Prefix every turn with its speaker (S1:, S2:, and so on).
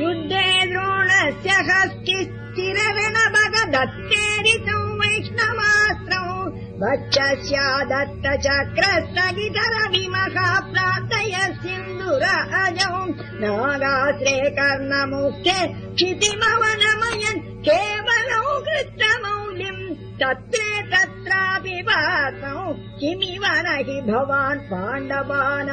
S1: युद्धे द्रोणस्य हस्ति स्थिर वैष्णवास्त्रौ बगदत्ते ऋतौ वैष्णमात्रौ प्रार्थय सिन्दुर अजौ नागात्रे कर्णमुखे क्षितिमवनमयन् केवलौ कृत्रमौलिम् तत्रे तत्रापि वासौ किमिव न हि भवान् पाण्डवानामकाशे